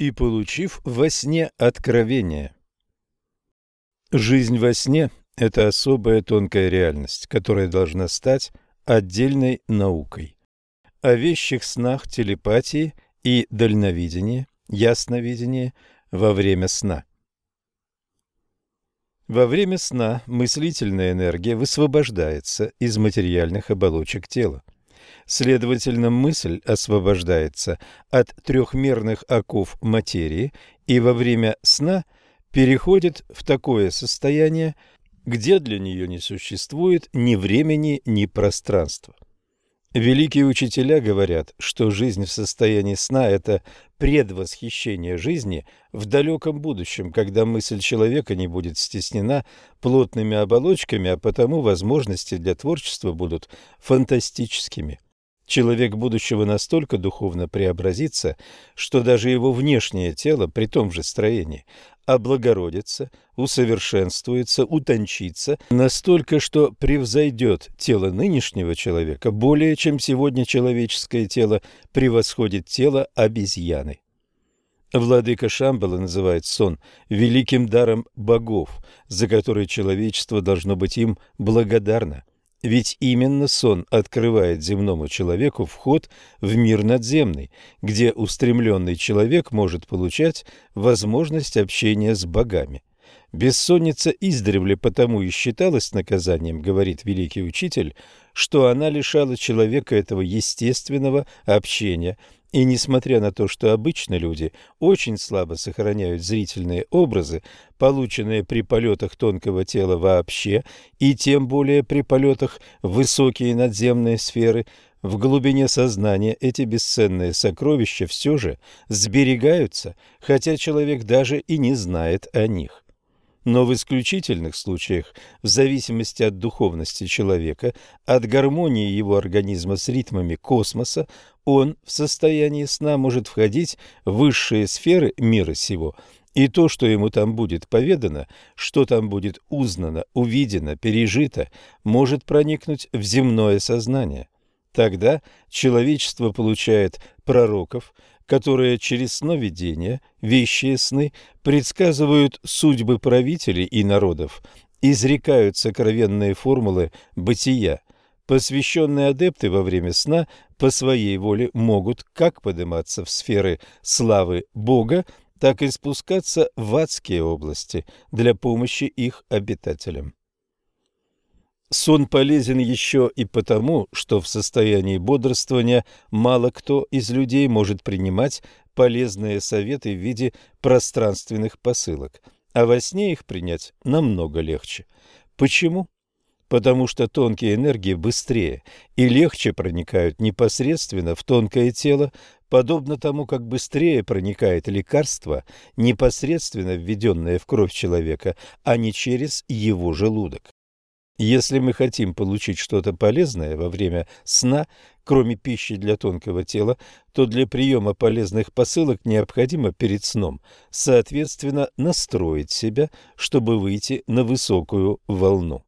и получив во сне откровение. Жизнь во сне – это особая тонкая реальность, которая должна стать отдельной наукой. О вещих снах телепатии и дальновидении, ясновидении во время сна. Во время сна мыслительная энергия высвобождается из материальных оболочек тела. Следовательно, мысль освобождается от трехмерных оков материи и во время сна переходит в такое состояние, где для нее не существует ни времени, ни пространства. Великие учителя говорят, что жизнь в состоянии сна – это предвосхищение жизни в далеком будущем, когда мысль человека не будет стеснена плотными оболочками, а потому возможности для творчества будут фантастическими. Человек будущего настолько духовно преобразится, что даже его внешнее тело при том же строении облагородится, усовершенствуется, утончится настолько, что превзойдет тело нынешнего человека более, чем сегодня человеческое тело превосходит тело обезьяны. Владыка Шамбала называет сон великим даром богов, за который человечество должно быть им благодарно. Ведь именно сон открывает земному человеку вход в мир надземный, где устремленный человек может получать возможность общения с богами. Бессонница издревле потому и считалась наказанием, говорит великий учитель, что она лишала человека этого естественного общения – и несмотря на то, что обычно люди очень слабо сохраняют зрительные образы, полученные при полетах тонкого тела вообще, и тем более при полетах в высокие надземные сферы, в глубине сознания эти бесценные сокровища все же сберегаются, хотя человек даже и не знает о них. Но в исключительных случаях, в зависимости от духовности человека, от гармонии его организма с ритмами космоса, он в состоянии сна может входить в высшие сферы мира сего, и то, что ему там будет поведано, что там будет узнано, увидено, пережито, может проникнуть в земное сознание. Тогда человечество получает пророков, которые через сновидения, вещие сны, предсказывают судьбы правителей и народов, изрекают сокровенные формулы бытия. Посвященные адепты во время сна по своей воле могут как подниматься в сферы славы Бога, так и спускаться в адские области для помощи их обитателям. Сон полезен еще и потому, что в состоянии бодрствования мало кто из людей может принимать полезные советы в виде пространственных посылок, а во сне их принять намного легче. Почему? Потому что тонкие энергии быстрее и легче проникают непосредственно в тонкое тело, подобно тому, как быстрее проникает лекарство, непосредственно введенное в кровь человека, а не через его желудок. Если мы хотим получить что-то полезное во время сна, кроме пищи для тонкого тела, то для приема полезных посылок необходимо перед сном, соответственно, настроить себя, чтобы выйти на высокую волну.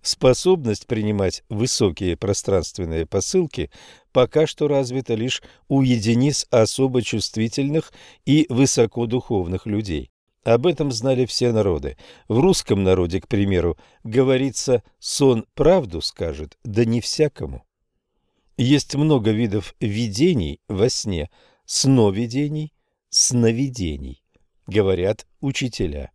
Способность принимать высокие пространственные посылки пока что развита лишь у единиц особо чувствительных и высокодуховных людей. Об этом знали все народы. В русском народе, к примеру, говорится «сон правду скажет, да не всякому». Есть много видов видений во сне, сновидений, сновидений, говорят учителя.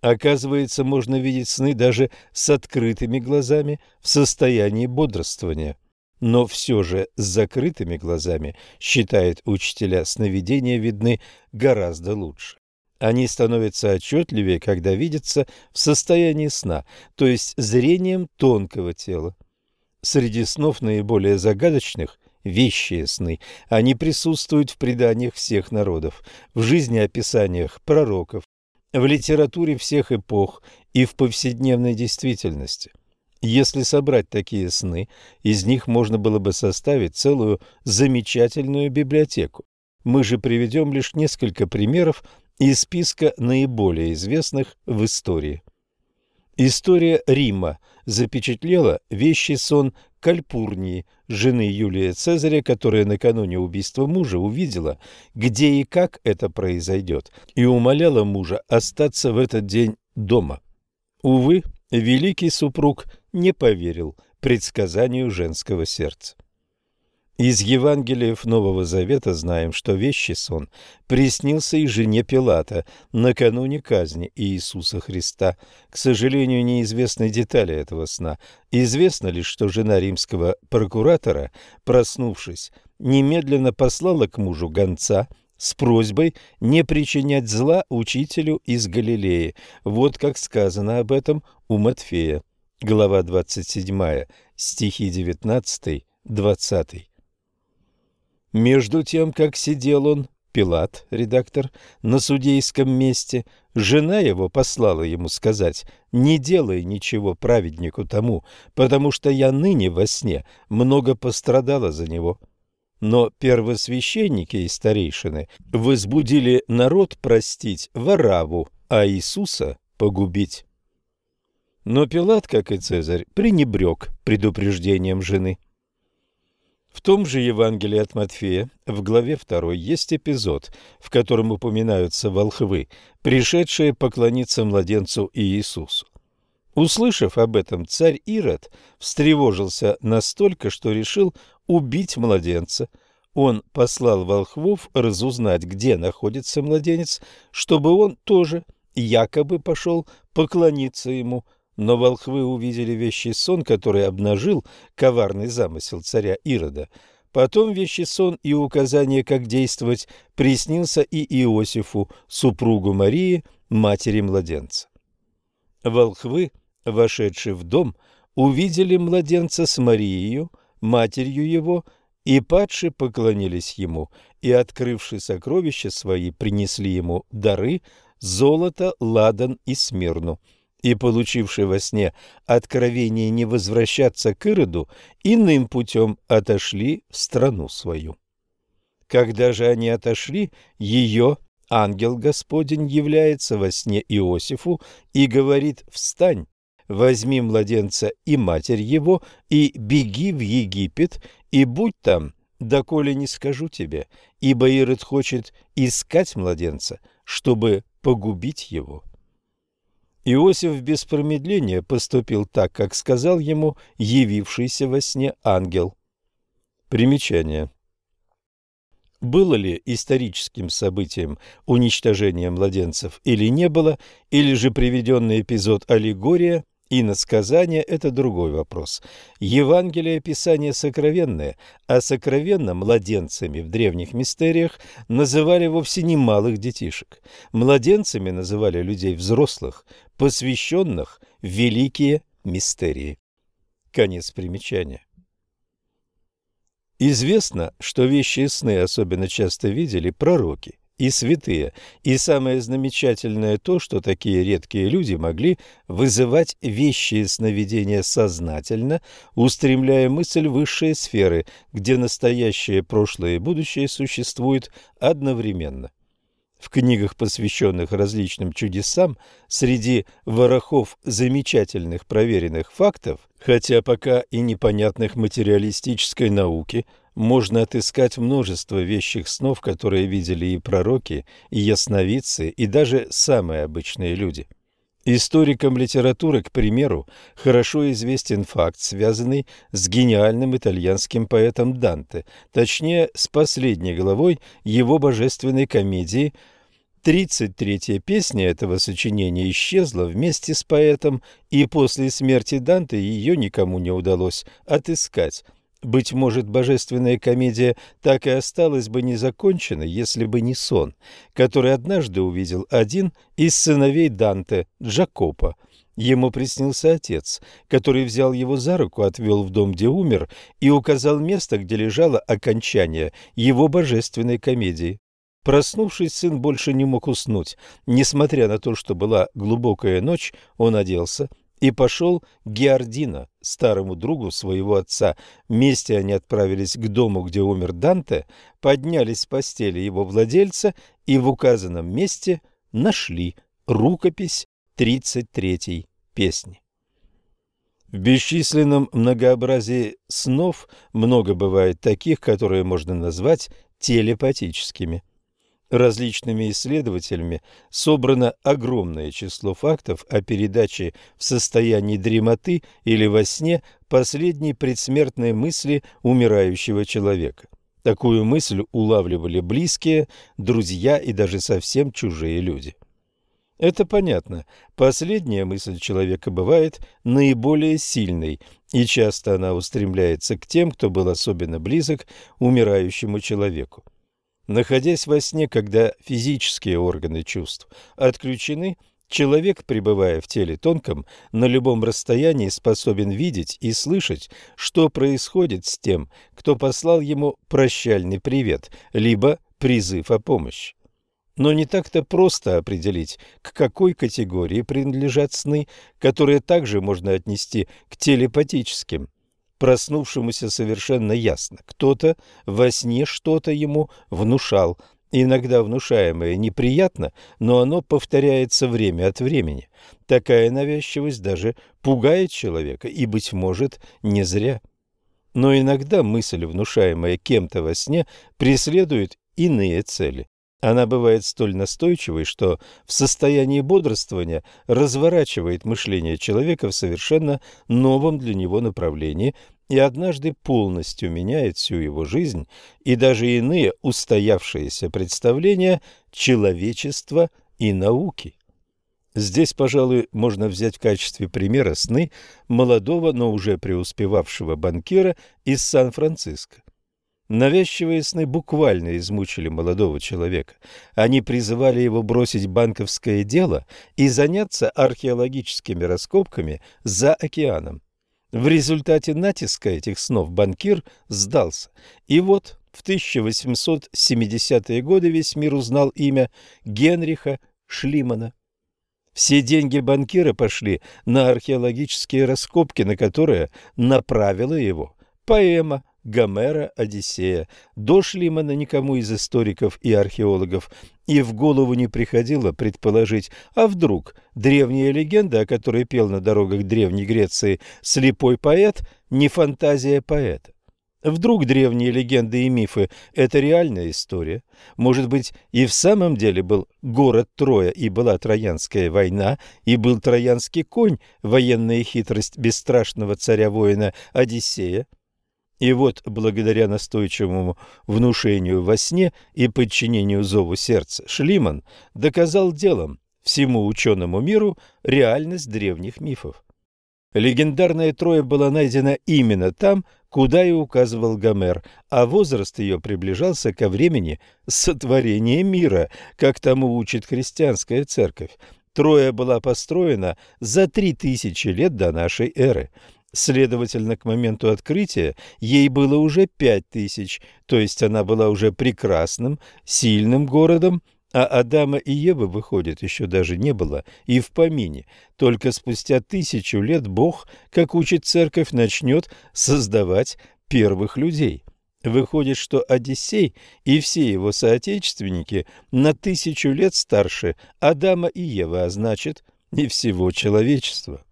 Оказывается, можно видеть сны даже с открытыми глазами в состоянии бодрствования. Но все же с закрытыми глазами, считают учителя, сновидения видны гораздо лучше. Они становятся отчетливее, когда видятся в состоянии сна, то есть зрением тонкого тела. Среди снов наиболее загадочных – вещие сны. Они присутствуют в преданиях всех народов, в жизнеописаниях пророков, в литературе всех эпох и в повседневной действительности. Если собрать такие сны, из них можно было бы составить целую замечательную библиотеку. Мы же приведем лишь несколько примеров из списка наиболее известных в истории. История Рима запечатлела вещий сон Кальпурнии, жены Юлия Цезаря, которая накануне убийства мужа увидела, где и как это произойдет, и умоляла мужа остаться в этот день дома. Увы, великий супруг не поверил предсказанию женского сердца. Из Евангелиев Нового Завета знаем, что вещий сон приснился и жене Пилата накануне казни Иисуса Христа. К сожалению, неизвестны детали этого сна. Известно лишь, что жена римского прокуратора, проснувшись, немедленно послала к мужу гонца с просьбой не причинять зла учителю из Галилеи. Вот как сказано об этом у Матфея. Глава 27, стихи 19-20. Между тем, как сидел он, Пилат, редактор, на судейском месте, жена его послала ему сказать, «Не делай ничего праведнику тому, потому что я ныне во сне много пострадала за него». Но первосвященники и старейшины возбудили народ простить Вараву, а Иисуса погубить. Но Пилат, как и Цезарь, пренебрег предупреждением жены. В том же Евангелии от Матфея, в главе 2, есть эпизод, в котором упоминаются волхвы, пришедшие поклониться младенцу Иисусу. Услышав об этом, царь Ирод встревожился настолько, что решил убить младенца. Он послал волхвов разузнать, где находится младенец, чтобы он тоже якобы пошел поклониться ему – но волхвы увидели вещий сон, который обнажил коварный замысел царя Ирода. Потом вещий сон и указание, как действовать, приснился и Иосифу, супругу Марии, матери младенца. Волхвы, вошедшие в дом, увидели младенца с Марией, матерью его, и падшие поклонились ему, и, открывши сокровища свои, принесли ему дары, золото, ладан и смирну – и получивший во сне откровение не возвращаться к Ироду, иным путем отошли в страну свою. Когда же они отошли, ее ангел Господень является во сне Иосифу и говорит «Встань, возьми младенца и матерь его, и беги в Египет, и будь там, доколе не скажу тебе, ибо Ирод хочет искать младенца, чтобы погубить его». Иосиф без промедления поступил так, как сказал ему явившийся во сне ангел. Примечание. Было ли историческим событием уничтожение младенцев или не было, или же приведенный эпизод аллегория – Иносказание – это другой вопрос. Евангелие – писание сокровенное, а сокровенно младенцами в древних мистериях называли вовсе не малых детишек. Младенцами называли людей взрослых, посвященных в великие мистерии. Конец примечания. Известно, что вещи и сны особенно часто видели пророки и святые, и самое замечательное то, что такие редкие люди могли вызывать вещи сновидения сознательно, устремляя мысль в высшие сферы, где настоящее, прошлое и будущее существуют одновременно. В книгах, посвященных различным чудесам, среди ворохов замечательных проверенных фактов, хотя пока и непонятных материалистической науки, можно отыскать множество вещих снов, которые видели и пророки, и ясновидцы, и даже самые обычные люди. Историкам литературы, к примеру, хорошо известен факт, связанный с гениальным итальянским поэтом Данте, точнее, с последней главой его божественной комедии Тридцать третья песня этого сочинения исчезла вместе с поэтом, и после смерти Данте ее никому не удалось отыскать. Быть может, божественная комедия так и осталась бы незаконченной, если бы не сон, который однажды увидел один из сыновей Данте, Джакопа. Ему приснился отец, который взял его за руку, отвел в дом, где умер, и указал место, где лежало окончание его божественной комедии. Проснувшись, сын больше не мог уснуть. Несмотря на то, что была глубокая ночь, он оделся, и пошел к старому другу своего отца. Вместе они отправились к дому, где умер Данте, поднялись с постели его владельца и в указанном месте нашли рукопись 33-й песни. В бесчисленном многообразии снов много бывает таких, которые можно назвать телепатическими. Различными исследователями собрано огромное число фактов о передаче в состоянии дремоты или во сне последней предсмертной мысли умирающего человека. Такую мысль улавливали близкие, друзья и даже совсем чужие люди. Это понятно. Последняя мысль человека бывает наиболее сильной, и часто она устремляется к тем, кто был особенно близок умирающему человеку. Находясь во сне, когда физические органы чувств отключены, человек, пребывая в теле тонком, на любом расстоянии способен видеть и слышать, что происходит с тем, кто послал ему прощальный привет, либо призыв о помощи. Но не так-то просто определить, к какой категории принадлежат сны, которые также можно отнести к телепатическим. Проснувшемуся совершенно ясно, кто-то во сне что-то ему внушал. Иногда внушаемое неприятно, но оно повторяется время от времени. Такая навязчивость даже пугает человека, и, быть может, не зря. Но иногда мысль, внушаемая кем-то во сне, преследует иные цели. Она бывает столь настойчивой, что в состоянии бодрствования разворачивает мышление человека в совершенно новом для него направлении и однажды полностью меняет всю его жизнь и даже иные устоявшиеся представления человечества и науки. Здесь, пожалуй, можно взять в качестве примера сны молодого, но уже преуспевавшего банкира из Сан-Франциско. Навязчивые сны буквально измучили молодого человека. Они призывали его бросить банковское дело и заняться археологическими раскопками за океаном. В результате натиска этих снов банкир сдался. И вот в 1870-е годы весь мир узнал имя Генриха Шлимана. Все деньги банкира пошли на археологические раскопки, на которые направила его поэма Гомера «Одиссея». До Шлимана никому из историков и археологов и в голову не приходило предположить, а вдруг древняя легенда, о которой пел на дорогах Древней Греции слепой поэт, не фантазия поэта. Вдруг древние легенды и мифы – это реальная история? Может быть, и в самом деле был город Троя, и была Троянская война, и был Троянский конь, военная хитрость бесстрашного царя-воина Одиссея? И вот, благодаря настойчивому внушению во сне и подчинению зову сердца, Шлиман доказал делом всему ученому миру реальность древних мифов. Легендарная Троя была найдена именно там, куда и указывал Гомер, а возраст ее приближался ко времени сотворения мира, как тому учит христианская церковь. Троя была построена за три тысячи лет до нашей эры. Следовательно, к моменту открытия ей было уже пять тысяч, то есть она была уже прекрасным, сильным городом, а Адама и Евы, выходит, еще даже не было и в помине. Только спустя тысячу лет Бог, как учит церковь, начнет создавать первых людей. Выходит, что Одиссей и все его соотечественники на тысячу лет старше Адама и Евы, а значит и всего человечества.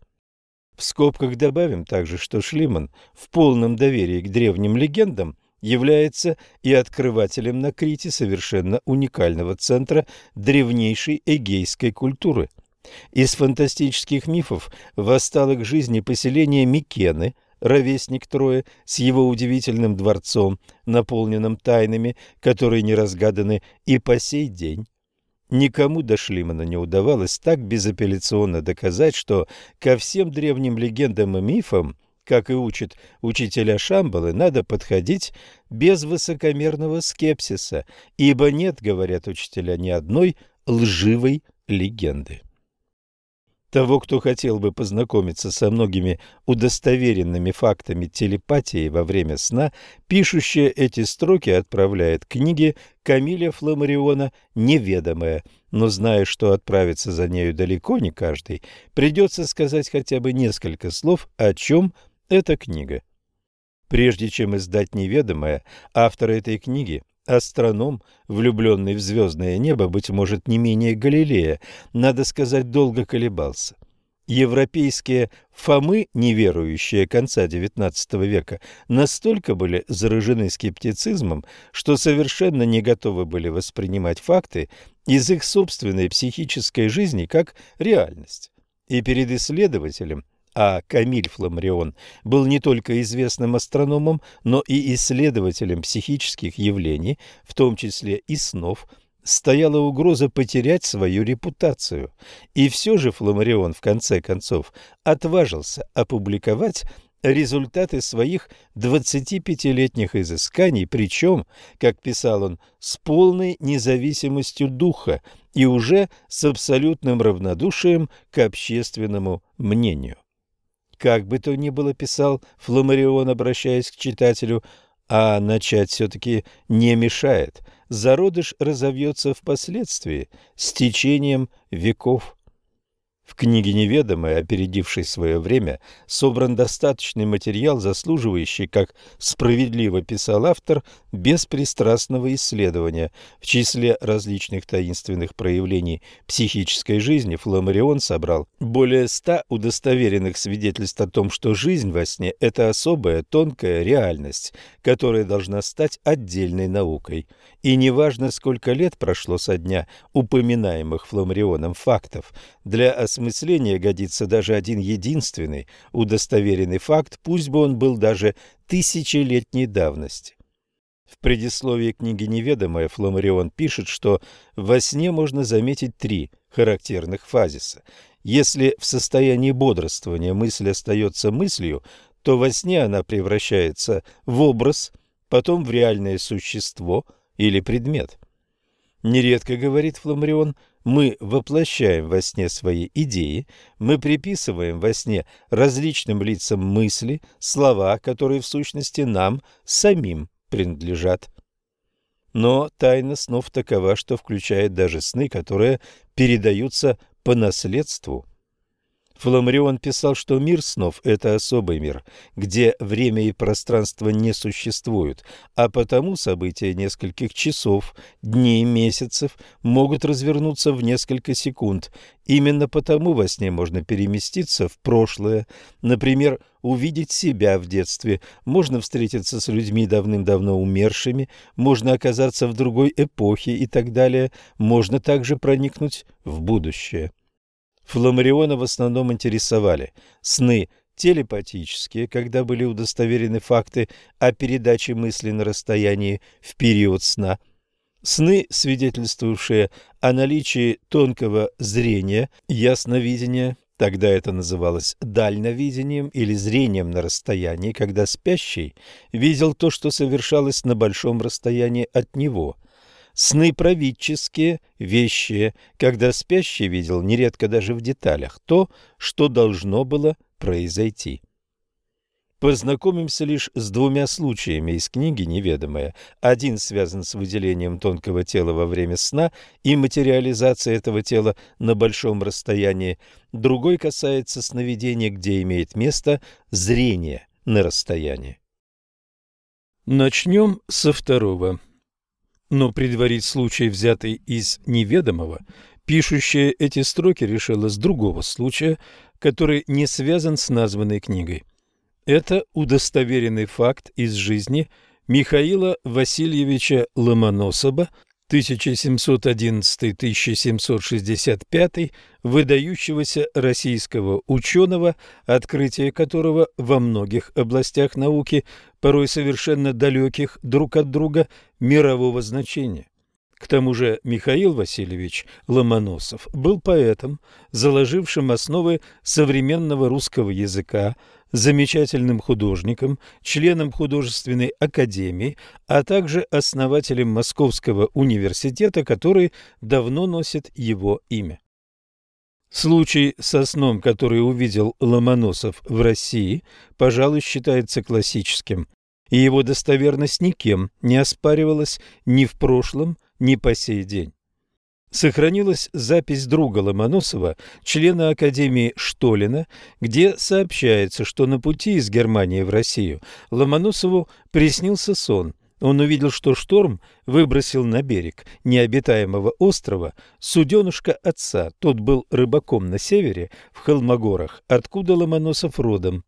В скобках добавим также, что Шлиман в полном доверии к древним легендам является и открывателем на Крите совершенно уникального центра древнейшей эгейской культуры. Из фантастических мифов восстало к жизни поселение Микены, ровесник Троя, с его удивительным дворцом, наполненным тайнами, которые не разгаданы и по сей день. Никому до Шлимана не удавалось так безапелляционно доказать, что ко всем древним легендам и мифам, как и учит учителя Шамбалы, надо подходить без высокомерного скепсиса, ибо нет, говорят учителя, ни одной лживой легенды. Того, кто хотел бы познакомиться со многими удостоверенными фактами телепатии во время сна, пишущая эти строки отправляет книги Камиля Фламариона «Неведомое», но зная, что отправиться за нею далеко не каждый, придется сказать хотя бы несколько слов, о чем эта книга. Прежде чем издать «Неведомое», автор этой книги Астроном, влюбленный в звездное небо, быть может, не менее Галилея, надо сказать, долго колебался. Европейские фомы, неверующие конца XIX века, настолько были заражены скептицизмом, что совершенно не готовы были воспринимать факты из их собственной психической жизни как реальность. И перед исследователем, а Камиль Фламарион был не только известным астрономом, но и исследователем психических явлений, в том числе и снов, стояла угроза потерять свою репутацию. И все же Фламарион в конце концов отважился опубликовать результаты своих 25-летних изысканий, причем, как писал он, с полной независимостью духа и уже с абсолютным равнодушием к общественному мнению. Как бы то ни было, писал Фламарион, обращаясь к читателю, а начать все-таки не мешает – зародыш разовьется впоследствии с течением веков. В книге «Неведомое», опередившей свое время, собран достаточный материал, заслуживающий, как справедливо писал автор, беспристрастного исследования. В числе различных таинственных проявлений психической жизни Фламарион собрал более ста удостоверенных свидетельств о том, что жизнь во сне – это особая тонкая реальность, которая должна стать отдельной наукой. И неважно, сколько лет прошло со дня упоминаемых Фламарионом фактов, для осмысления годится даже один единственный удостоверенный факт, пусть бы он был даже тысячелетней давности. В предисловии книги «Неведомое» Фламарион пишет, что во сне можно заметить три характерных фазиса. Если в состоянии бодрствования мысль остается мыслью, то во сне она превращается в образ, потом в реальное существо или предмет. Нередко, говорит Фламарион, мы воплощаем во сне свои идеи, мы приписываем во сне различным лицам мысли, слова, которые в сущности нам самим принадлежат. Но тайна снов такова, что включает даже сны, которые передаются по наследству – Фламарион писал, что мир снов – это особый мир, где время и пространство не существуют, а потому события нескольких часов, дней, месяцев могут развернуться в несколько секунд. Именно потому во сне можно переместиться в прошлое, например, увидеть себя в детстве, можно встретиться с людьми давным-давно умершими, можно оказаться в другой эпохе и так далее, можно также проникнуть в будущее. Фламариона в основном интересовали сны телепатические, когда были удостоверены факты о передаче мысли на расстоянии в период сна, сны, свидетельствующие о наличии тонкого зрения, ясновидения, тогда это называлось дальновидением или зрением на расстоянии, когда спящий видел то, что совершалось на большом расстоянии от него – Сны правительские, вещие, когда спящий видел нередко даже в деталях то, что должно было произойти. Познакомимся лишь с двумя случаями из книги «Неведомое». Один связан с выделением тонкого тела во время сна и материализацией этого тела на большом расстоянии. Другой касается сновидения, где имеет место зрение на расстоянии. Начнем со второго. Но предварить случай, взятый из неведомого, пишущая эти строки решила с другого случая, который не связан с названной книгой. Это удостоверенный факт из жизни Михаила Васильевича Ломоносова, 1711-1765, выдающегося российского ученого, открытие которого во многих областях науки, порой совершенно далеких друг от друга, мирового значения. К тому же Михаил Васильевич Ломоносов был поэтом, заложившим основы современного русского языка, замечательным художником, членом художественной академии, а также основателем Московского университета, который давно носит его имя. Случай со сном, который увидел Ломоносов в России, пожалуй, считается классическим, и его достоверность никем не оспаривалась ни в прошлом, ни по сей день. Сохранилась запись друга Ломоносова, члена Академии Штолина, где сообщается, что на пути из Германии в Россию Ломоносову приснился сон, Он увидел, что шторм выбросил на берег необитаемого острова суденышко отца. Тот был рыбаком на севере, в Холмогорах, откуда Ломоносов родом.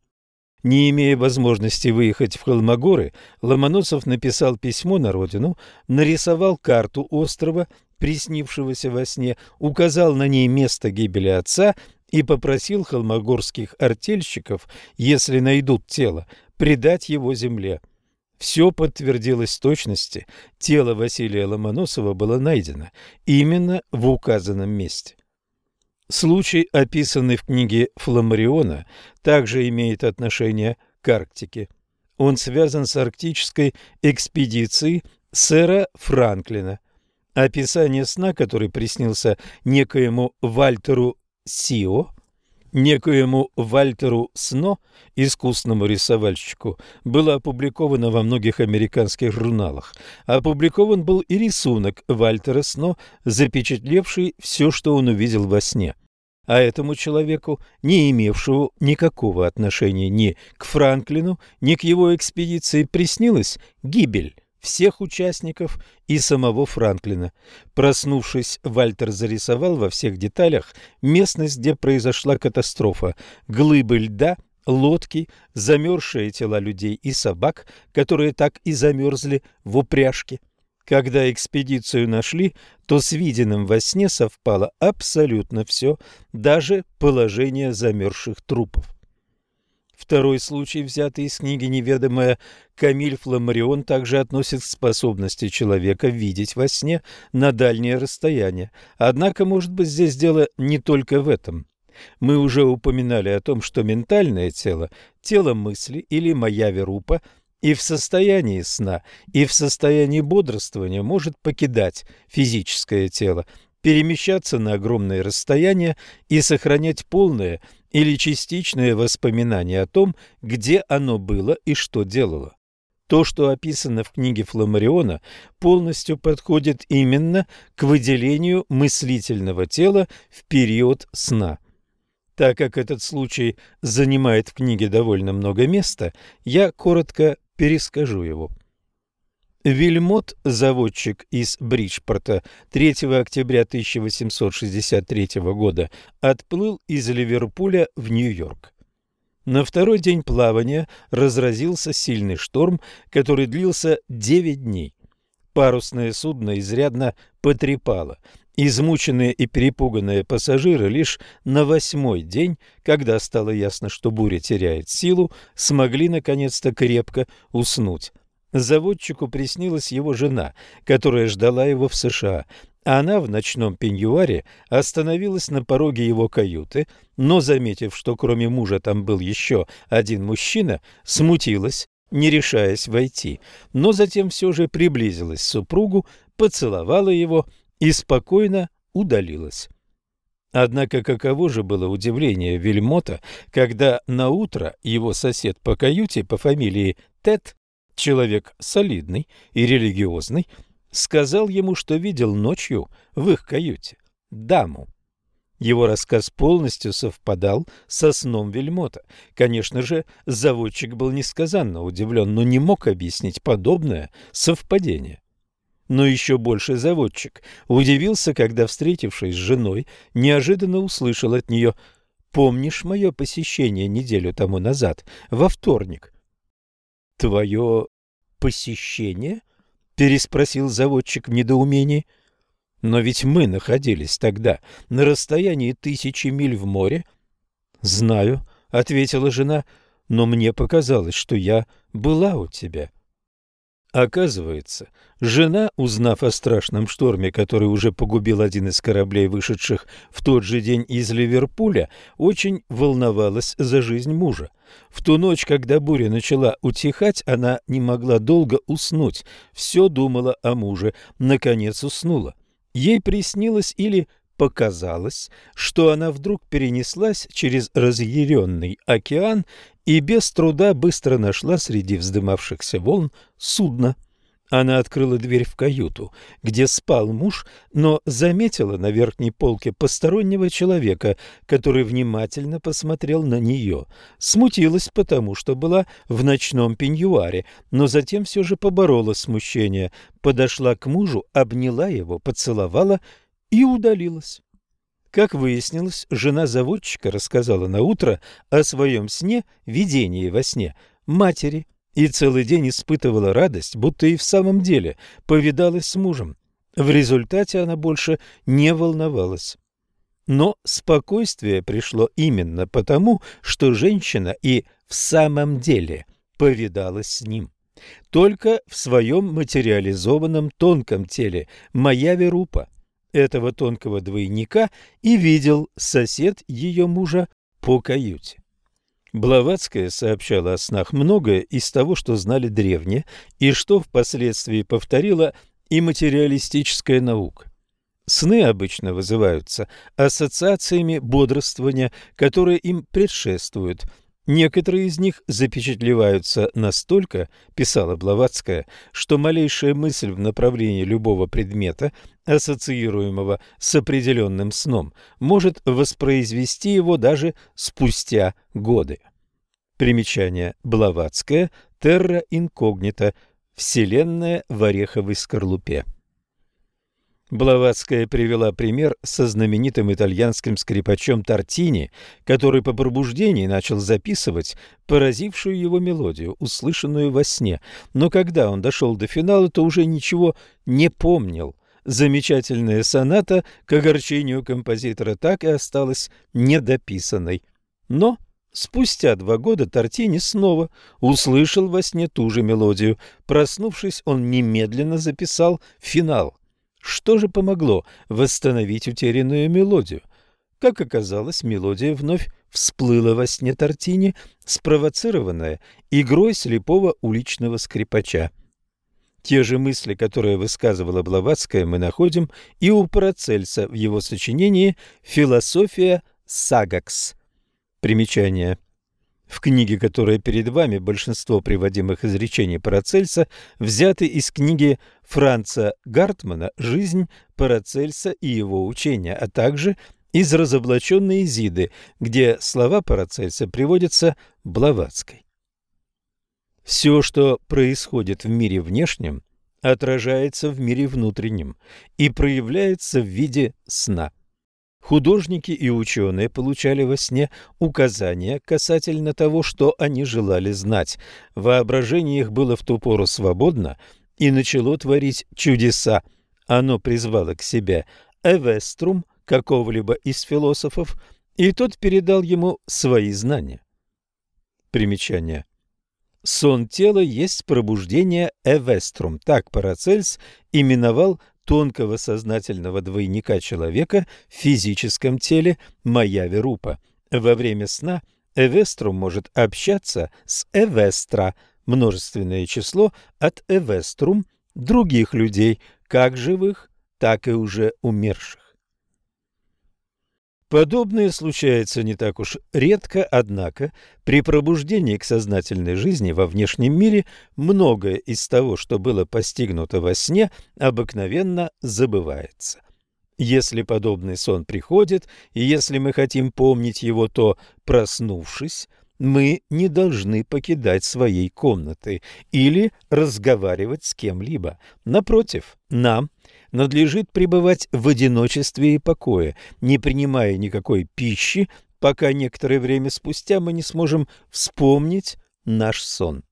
Не имея возможности выехать в Холмогоры, Ломоносов написал письмо на родину, нарисовал карту острова, приснившегося во сне, указал на ней место гибели отца и попросил холмогорских артельщиков, если найдут тело, предать его земле. Все подтвердилось точности, тело Василия Ломоносова было найдено именно в указанном месте. Случай, описанный в книге Фламариона, также имеет отношение к Арктике. Он связан с арктической экспедицией сэра Франклина. Описание сна, который приснился некоему Вальтеру Сио, некоему Вальтеру Сно, искусному рисовальщику, было опубликовано во многих американских журналах. Опубликован был и рисунок Вальтера Сно, запечатлевший все, что он увидел во сне. А этому человеку, не имевшему никакого отношения ни к Франклину, ни к его экспедиции, приснилась гибель всех участников и самого Франклина. Проснувшись, Вальтер зарисовал во всех деталях местность, где произошла катастрофа, глыбы льда, лодки, замерзшие тела людей и собак, которые так и замерзли в упряжке. Когда экспедицию нашли, то с виденным во сне совпало абсолютно все, даже положение замерзших трупов. Второй случай, взятый из книги «Неведомая», Камиль Фламарион также относит к способности человека видеть во сне на дальнее расстояние. Однако, может быть, здесь дело не только в этом. Мы уже упоминали о том, что ментальное тело, тело мысли или моя верупа и в состоянии сна, и в состоянии бодрствования может покидать физическое тело, перемещаться на огромные расстояния и сохранять полное – или частичное воспоминание о том, где оно было и что делало. То, что описано в книге Фламариона, полностью подходит именно к выделению мыслительного тела в период сна. Так как этот случай занимает в книге довольно много места, я коротко перескажу его. Вильмот, заводчик из Бриджпорта, 3 октября 1863 года отплыл из Ливерпуля в Нью-Йорк. На второй день плавания разразился сильный шторм, который длился 9 дней. Парусное судно изрядно потрепало. Измученные и перепуганные пассажиры лишь на восьмой день, когда стало ясно, что буря теряет силу, смогли наконец-то крепко уснуть. Заводчику приснилась его жена, которая ждала его в США. Она в ночном пеньюаре остановилась на пороге его каюты, но, заметив, что кроме мужа там был еще один мужчина, смутилась, не решаясь войти, но затем все же приблизилась к супругу, поцеловала его и спокойно удалилась. Однако каково же было удивление Вельмота, когда на утро его сосед по каюте по фамилии Тед человек солидный и религиозный, сказал ему, что видел ночью в их каюте даму. Его рассказ полностью совпадал со сном Вельмота. Конечно же, заводчик был несказанно удивлен, но не мог объяснить подобное совпадение. Но еще больше заводчик удивился, когда, встретившись с женой, неожиданно услышал от нее «Помнишь мое посещение неделю тому назад, во вторник?» «Твое посещение?» — переспросил заводчик в недоумении. «Но ведь мы находились тогда на расстоянии тысячи миль в море». «Знаю», — ответила жена, — «но мне показалось, что я была у тебя». Оказывается, жена, узнав о страшном шторме, который уже погубил один из кораблей, вышедших в тот же день из Ливерпуля, очень волновалась за жизнь мужа. В ту ночь, когда буря начала утихать, она не могла долго уснуть, все думала о муже, наконец уснула. Ей приснилось или показалось, что она вдруг перенеслась через разъяренный океан и без труда быстро нашла среди вздымавшихся волн судно. Она открыла дверь в каюту, где спал муж, но заметила на верхней полке постороннего человека, который внимательно посмотрел на нее. Смутилась потому, что была в ночном пеньюаре, но затем все же поборола смущение, подошла к мужу, обняла его, поцеловала и удалилась. Как выяснилось, жена заводчика рассказала на утро о своем сне, видении во сне, матери – и целый день испытывала радость, будто и в самом деле повидалась с мужем. В результате она больше не волновалась. Но спокойствие пришло именно потому, что женщина и в самом деле повидалась с ним. Только в своем материализованном тонком теле моя Верупа, этого тонкого двойника, и видел сосед ее мужа по каюте. Блаватская сообщала о снах многое из того, что знали древние, и что впоследствии повторила и материалистическая наука. Сны обычно вызываются ассоциациями бодрствования, которые им предшествуют. Некоторые из них запечатлеваются настолько, писала Блаватская, что малейшая мысль в направлении любого предмета, ассоциируемого с определенным сном, может воспроизвести его даже спустя годы. Примечание Блаватская, терра инкогнита, вселенная в ореховой скорлупе. Блаватская привела пример со знаменитым итальянским скрипачом Тортини, который по пробуждении начал записывать поразившую его мелодию, услышанную во сне, но когда он дошел до финала, то уже ничего не помнил. Замечательная соната к огорчению композитора так и осталась недописанной. Но спустя два года Тортини снова услышал во сне ту же мелодию. Проснувшись, он немедленно записал финал. Что же помогло восстановить утерянную мелодию? Как оказалось, мелодия вновь всплыла во сне Тортини, спровоцированная игрой слепого уличного скрипача. Те же мысли, которые высказывала Блаватская, мы находим и у Парацельса в его сочинении «Философия Сагакс». Примечание. В книге, которая перед вами, большинство приводимых изречений Парацельса взяты из книги Франца Гартмана «Жизнь Парацельса и его учения», а также из разоблаченной Изиды, где слова Парацельса приводятся Блаватской. Все, что происходит в мире внешнем, отражается в мире внутреннем и проявляется в виде сна. Художники и ученые получали во сне указания касательно того, что они желали знать. Воображение их было в ту пору свободно и начало творить чудеса. Оно призвало к себе Эвеструм, какого-либо из философов, и тот передал ему свои знания. Примечание. Сон тела есть пробуждение Эвеструм. Так Парацельс именовал тонкого сознательного двойника человека в физическом теле Майяви Рупа. Во время сна Эвеструм может общаться с Эвестра, множественное число от Эвеструм, других людей, как живых, так и уже умерших. Подобное случается не так уж редко, однако при пробуждении к сознательной жизни во внешнем мире многое из того, что было постигнуто во сне, обыкновенно забывается. Если подобный сон приходит, и если мы хотим помнить его, то, проснувшись, мы не должны покидать своей комнаты или разговаривать с кем-либо. Напротив, нам надлежит пребывать в одиночестве и покое, не принимая никакой пищи, пока некоторое время спустя мы не сможем вспомнить наш сон.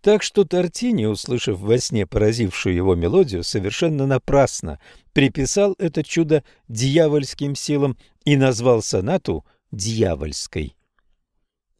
Так что Тортини, услышав во сне поразившую его мелодию, совершенно напрасно приписал это чудо дьявольским силам и назвал сонату «дьявольской».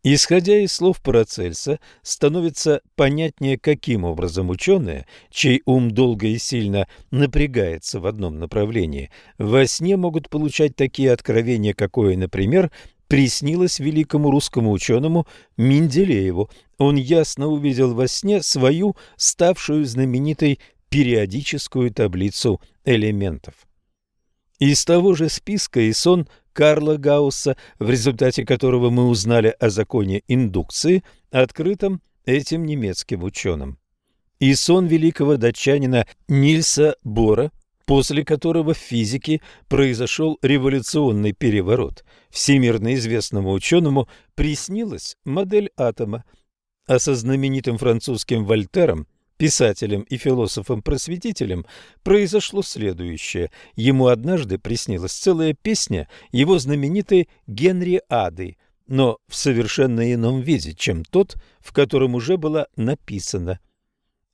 Исходя из слов Парацельса, становится понятнее, каким образом ученые, чей ум долго и сильно напрягается в одном направлении, во сне могут получать такие откровения, какое, например, приснилось великому русскому ученому Менделееву. Он ясно увидел во сне свою, ставшую знаменитой периодическую таблицу элементов. Из того же списка и сон Карла Гаусса, в результате которого мы узнали о законе индукции, открытом этим немецким ученым. и сон великого датчанина Нильса Бора, после которого в физике произошел революционный переворот. Всемирно известному ученому приснилась модель атома, а со знаменитым французским Вольтером, писателем и философом-просветителем, произошло следующее. Ему однажды приснилась целая песня его знаменитой Генри Ады, но в совершенно ином виде, чем тот, в котором уже была написана.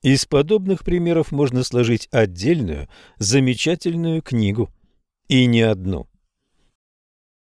Из подобных примеров можно сложить отдельную, замечательную книгу, и не одну.